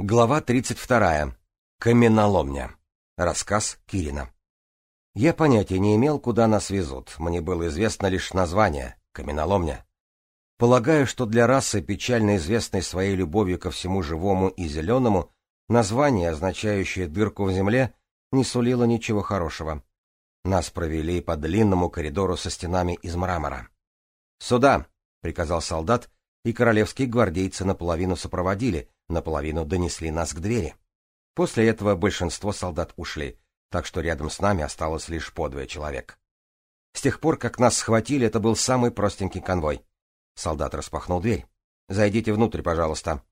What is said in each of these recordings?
Глава 32. Каменоломня. Рассказ Кирина. Я понятия не имел, куда нас везут, мне было известно лишь название — каменоломня. Полагаю, что для расы, печально известной своей любовью ко всему живому и зеленому, название, означающее дырку в земле, не сулило ничего хорошего. Нас провели по длинному коридору со стенами из мрамора. «Сюда!» — приказал солдат, и королевские гвардейцы наполовину сопроводили — наполовину донесли нас к двери. После этого большинство солдат ушли, так что рядом с нами осталось лишь по двое человек. С тех пор, как нас схватили, это был самый простенький конвой. Солдат распахнул дверь. «Зайдите внутрь, пожалуйста».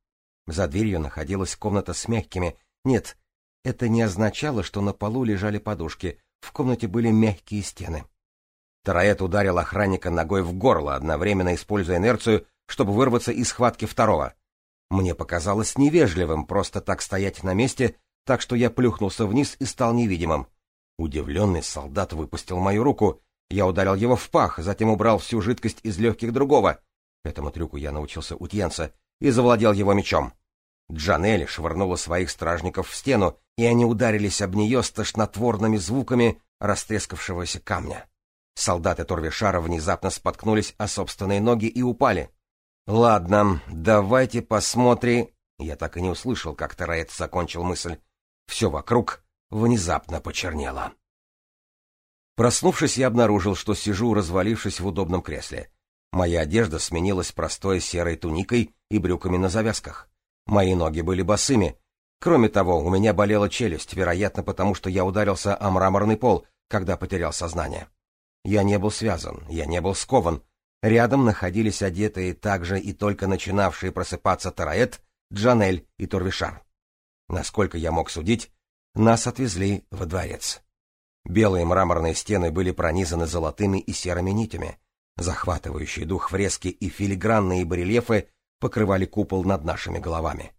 За дверью находилась комната с мягкими. Нет, это не означало, что на полу лежали подушки. В комнате были мягкие стены. Тараэт ударил охранника ногой в горло, одновременно используя инерцию, чтобы вырваться из схватки второго. Мне показалось невежливым просто так стоять на месте, так что я плюхнулся вниз и стал невидимым. Удивленный солдат выпустил мою руку. Я ударил его в пах, затем убрал всю жидкость из легких другого. Этому трюку я научился у Тьенса и завладел его мечом. Джанель швырнула своих стражников в стену, и они ударились об нее с тошнотворными звуками растрескавшегося камня. Солдаты Торвишара внезапно споткнулись о собственные ноги и упали. «Ладно, давайте посмотрим...» Я так и не услышал, как Тараэт закончил мысль. Все вокруг внезапно почернело. Проснувшись, я обнаружил, что сижу, развалившись в удобном кресле. Моя одежда сменилась простой серой туникой и брюками на завязках. Мои ноги были босыми. Кроме того, у меня болела челюсть, вероятно, потому что я ударился о мраморный пол, когда потерял сознание. Я не был связан, я не был скован, Рядом находились одетые также и только начинавшие просыпаться Тараэт, Джанель и Турвишар. Насколько я мог судить, нас отвезли во дворец. Белые мраморные стены были пронизаны золотыми и серыми нитями. Захватывающий дух фрески и филигранные барельефы покрывали купол над нашими головами.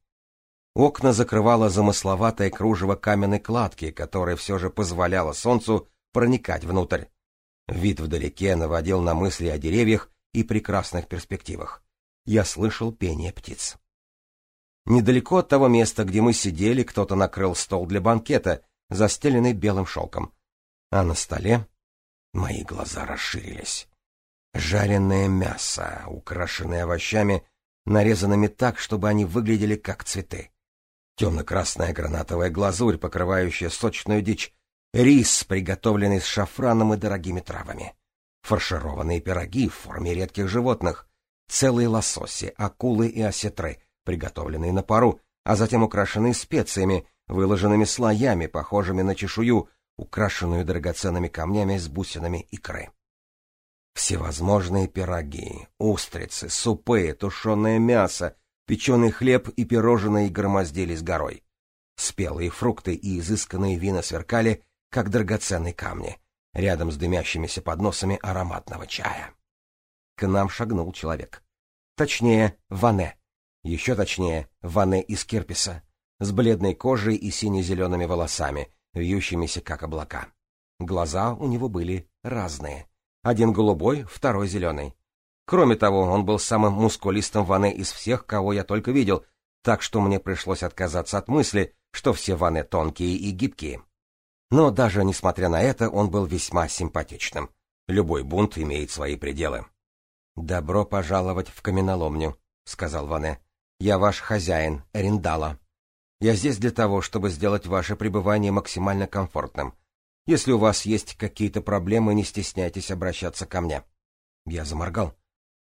Окна закрывало замысловатое кружево каменной кладки, которое все же позволяло солнцу проникать внутрь. Вид вдалеке наводил на мысли о деревьях и прекрасных перспективах. Я слышал пение птиц. Недалеко от того места, где мы сидели, кто-то накрыл стол для банкета, застеленный белым шелком. А на столе мои глаза расширились. Жареное мясо, украшенное овощами, нарезанными так, чтобы они выглядели как цветы. Темно-красная гранатовая глазурь, покрывающая сочную дичь, рис, приготовленный с шафраном и дорогими травами фаршированные пироги в форме редких животных, целые лососи, акулы и осетры, приготовленные на пару, а затем украшенные специями, выложенными слоями, похожими на чешую, украшенную драгоценными камнями с бусинами икры. Всевозможные пироги, устрицы, супы, тушеное мясо, печеный хлеб и пирожные громоздились горой. Спелые фрукты и изысканные вина сверкали, как драгоценные камни — рядом с дымящимися подносами ароматного чая. К нам шагнул человек. Точнее, Ване. Еще точнее, Ване из Кирписа, с бледной кожей и сине-зелеными волосами, вьющимися как облака. Глаза у него были разные. Один голубой, второй зеленый. Кроме того, он был самым мускулистым Ване из всех, кого я только видел, так что мне пришлось отказаться от мысли, что все Ване тонкие и гибкие. Но даже несмотря на это, он был весьма симпатичным. Любой бунт имеет свои пределы. «Добро пожаловать в каменоломню», — сказал Ване. «Я ваш хозяин, Эриндала. Я здесь для того, чтобы сделать ваше пребывание максимально комфортным. Если у вас есть какие-то проблемы, не стесняйтесь обращаться ко мне». Я заморгал.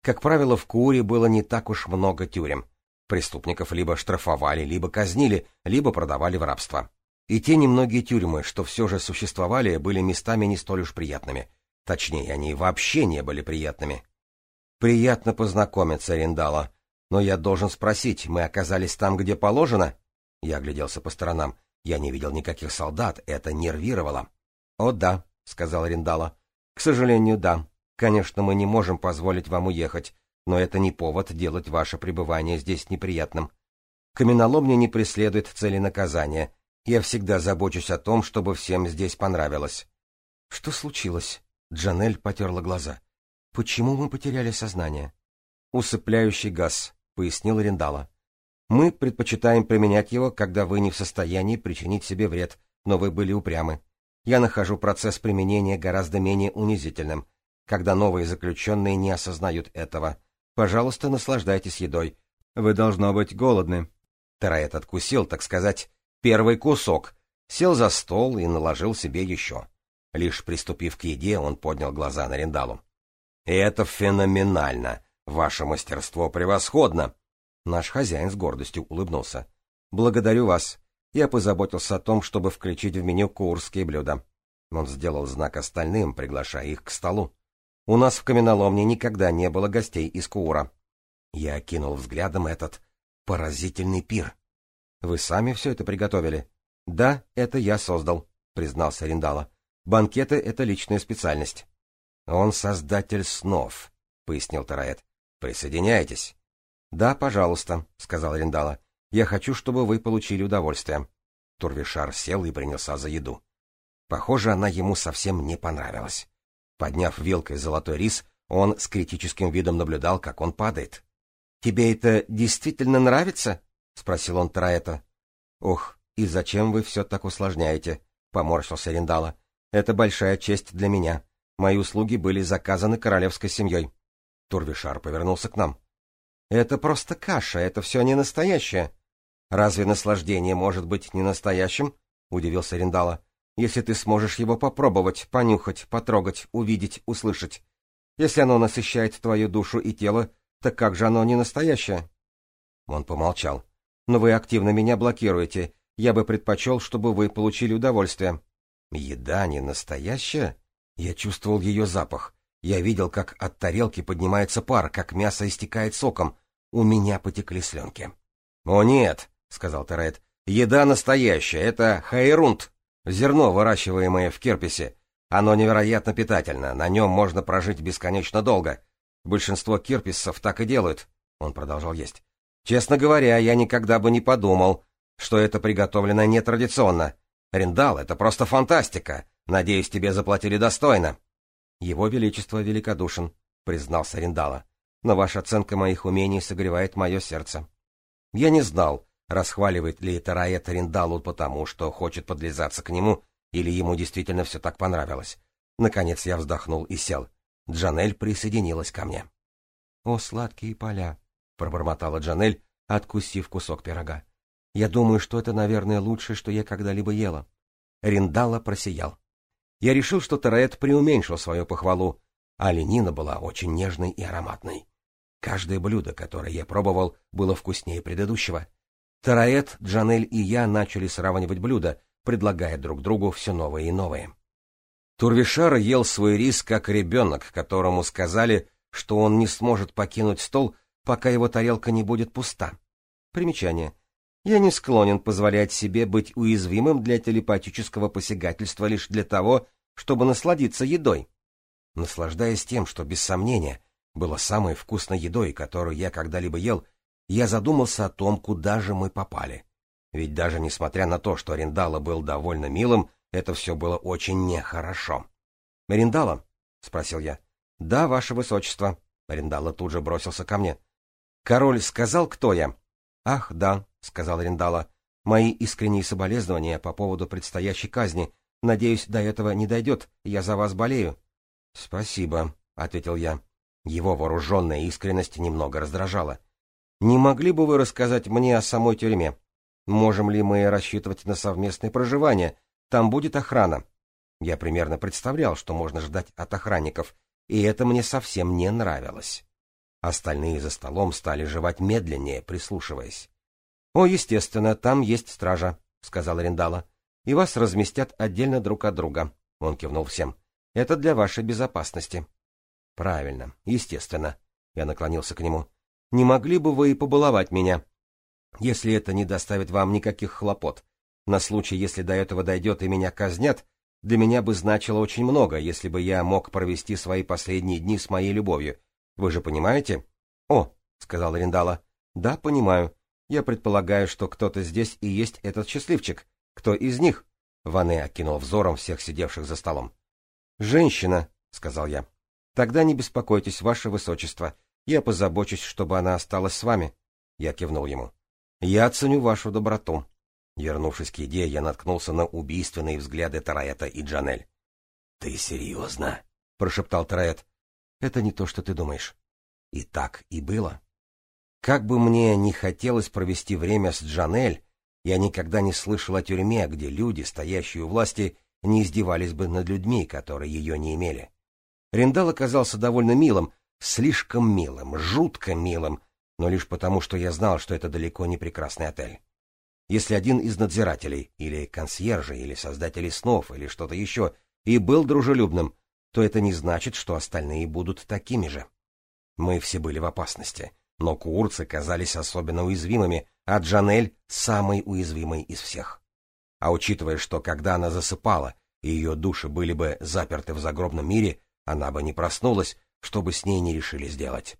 Как правило, в Куре было не так уж много тюрем. Преступников либо штрафовали, либо казнили, либо продавали в рабство. И те немногие тюрьмы, что все же существовали, были местами не столь уж приятными. Точнее, они вообще не были приятными. «Приятно познакомиться, Риндала. Но я должен спросить, мы оказались там, где положено?» Я огляделся по сторонам. Я не видел никаких солдат, это нервировало. «О да», — сказал Риндала. «К сожалению, да. Конечно, мы не можем позволить вам уехать, но это не повод делать ваше пребывание здесь неприятным. Каменоломня не преследует цели наказания, я всегда забочусь о том, чтобы всем здесь понравилось. Что случилось? Джанель потерла глаза. Почему мы потеряли сознание? Усыпляющий газ, пояснил Рендала. Мы предпочитаем применять его, когда вы не в состоянии причинить себе вред, но вы были упрямы. Я нахожу процесс применения гораздо менее унизительным, когда новые заключенные не осознают этого. Пожалуйста, наслаждайтесь едой. Вы должно быть голодны. Тараэт откусил, так сказать, первый кусок, сел за стол и наложил себе еще. Лишь приступив к еде, он поднял глаза на Рендалу. «Это феноменально! Ваше мастерство превосходно!» Наш хозяин с гордостью улыбнулся. «Благодарю вас. Я позаботился о том, чтобы включить в меню курские блюда». Он сделал знак остальным, приглашая их к столу. «У нас в каменоломне никогда не было гостей из Куура». Я окинул взглядом этот поразительный пир. «Вы сами все это приготовили?» «Да, это я создал», — признался Риндала. «Банкеты — это личная специальность». «Он создатель снов», — пояснил Тараэт. «Присоединяйтесь». «Да, пожалуйста», — сказал Риндала. «Я хочу, чтобы вы получили удовольствие». Турвишар сел и принялся за еду. Похоже, она ему совсем не понравилась. Подняв вилкой золотой рис, он с критическим видом наблюдал, как он падает. «Тебе это действительно нравится?» — спросил он Траэта. «Ох, и зачем вы все так усложняете?» — поморщился Риндала. «Это большая честь для меня. Мои услуги были заказаны королевской семьей». Турвишар повернулся к нам. «Это просто каша, это все не настоящее». «Разве наслаждение может быть не настоящим?» — удивился Риндала. «Если ты сможешь его попробовать, понюхать, потрогать, увидеть, услышать. Если оно насыщает твою душу и тело, так как же оно не настоящее?» Он помолчал но вы активно меня блокируете. Я бы предпочел, чтобы вы получили удовольствие. Еда не настоящая? Я чувствовал ее запах. Я видел, как от тарелки поднимается пар, как мясо истекает соком. У меня потекли сленки. «О, нет!» — сказал Терет. «Еда настоящая. Это хайрунт, зерно, выращиваемое в кирписе. Оно невероятно питательно, на нем можно прожить бесконечно долго. Большинство кирписов так и делают». Он продолжал есть. Честно говоря, я никогда бы не подумал, что это приготовлено нетрадиционно. Риндал, это просто фантастика. Надеюсь, тебе заплатили достойно. Его Величество великодушен, признался Риндала. Но ваша оценка моих умений согревает мое сердце. Я не знал, расхваливает ли Тараэт Риндану потому, что хочет подлизаться к нему, или ему действительно все так понравилось. Наконец я вздохнул и сел. Джанель присоединилась ко мне. — О, сладкие поля! — пробормотала Джанель, откусив кусок пирога. — Я думаю, что это, наверное, лучшее, что я когда-либо ела. Риндала просиял. Я решил, что Терет преуменьшил свою похвалу, а ленина была очень нежной и ароматной. Каждое блюдо, которое я пробовал, было вкуснее предыдущего. Тараэт, Джанель и я начали сравнивать блюда, предлагая друг другу все новые и новые. Турвишар ел свой рис как ребенок, которому сказали, что он не сможет покинуть стол, пока его тарелка не будет пуста. Примечание. Я не склонен позволять себе быть уязвимым для телепатического посягательства лишь для того, чтобы насладиться едой. Наслаждаясь тем, что, без сомнения, было самой вкусной едой, которую я когда-либо ел, я задумался о том, куда же мы попали. Ведь даже несмотря на то, что Арендала был довольно милым, это все было очень нехорошо. «Арендала?» — спросил я. «Да, ваше высочество». Арендала тут же бросился ко мне. Король сказал, кто я? — Ах, да, — сказал Риндала. — Мои искренние соболезнования по поводу предстоящей казни. Надеюсь, до этого не дойдет. Я за вас болею. — Спасибо, — ответил я. Его вооруженная искренность немного раздражала. — Не могли бы вы рассказать мне о самой тюрьме? Можем ли мы рассчитывать на совместное проживание? Там будет охрана. Я примерно представлял, что можно ждать от охранников, и это мне совсем не нравилось. Остальные за столом стали жевать медленнее, прислушиваясь. — О, естественно, там есть стража, — сказал Рендала. — И вас разместят отдельно друг от друга, — он кивнул всем. — Это для вашей безопасности. — Правильно, естественно, — я наклонился к нему. — Не могли бы вы и побаловать меня, если это не доставит вам никаких хлопот. На случай, если до этого дойдет и меня казнят, для меня бы значило очень много, если бы я мог провести свои последние дни с моей любовью, вы же понимаете? О, сказал Риндала. Да, понимаю. Я предполагаю, что кто-то здесь и есть этот счастливчик. Кто из них? Ване э окинул взором всех сидевших за столом. Женщина, сказал я. Тогда не беспокойтесь, ваше высочество. Я позабочусь, чтобы она осталась с вами. Я кивнул ему. Я ценю вашу доброту. Вернувшись к еде, я наткнулся на убийственные взгляды Тараэта и Джанель. — Ты серьезно? — прошептал Тараэт. Это не то, что ты думаешь. И так и было. Как бы мне ни хотелось провести время с Джанель, я никогда не слышал о тюрьме, где люди, стоящие у власти, не издевались бы над людьми, которые ее не имели. Рендал оказался довольно милым, слишком милым, жутко милым, но лишь потому, что я знал, что это далеко не прекрасный отель. Если один из надзирателей, или консьержей, или создателей снов, или что-то еще, и был дружелюбным, то это не значит, что остальные будут такими же. Мы все были в опасности, но курцы казались особенно уязвимыми, а Джанель — самой уязвимой из всех. А учитывая, что когда она засыпала, и ее души были бы заперты в загробном мире, она бы не проснулась, что бы с ней не решили сделать.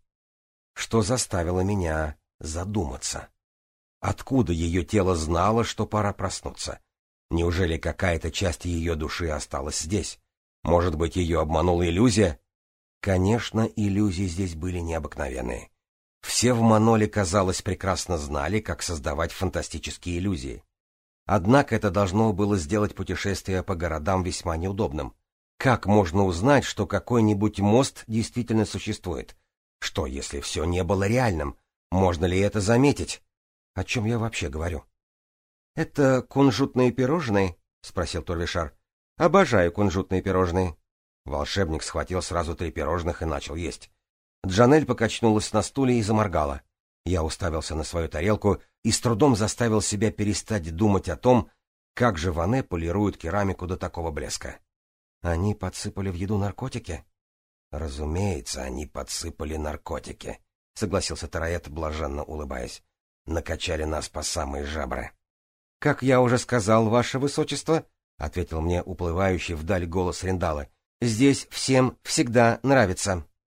Что заставило меня задуматься. Откуда ее тело знало, что пора проснуться? Неужели какая-то часть ее души осталась здесь? Может быть, ее обманула иллюзия? Конечно, иллюзии здесь были необыкновенные. Все в Маноле, казалось, прекрасно знали, как создавать фантастические иллюзии. Однако это должно было сделать путешествие по городам весьма неудобным. Как можно узнать, что какой-нибудь мост действительно существует? Что, если все не было реальным? Можно ли это заметить? О чем я вообще говорю? — Это кунжутные пирожные? — спросил Турвишар. Обожаю кунжутные пирожные. Волшебник схватил сразу три пирожных и начал есть. Джанель покачнулась на стуле и заморгала. Я уставился на свою тарелку и с трудом заставил себя перестать думать о том, как же Ване полируют керамику до такого блеска. Они подсыпали в еду наркотики? Разумеется, они подсыпали наркотики, согласился Тараэт, блаженно улыбаясь. Накачали нас по самые жабры. Как я уже сказал, ваше высочество, — ответил мне уплывающий вдаль голос Риндала. «Здесь всем всегда нравится».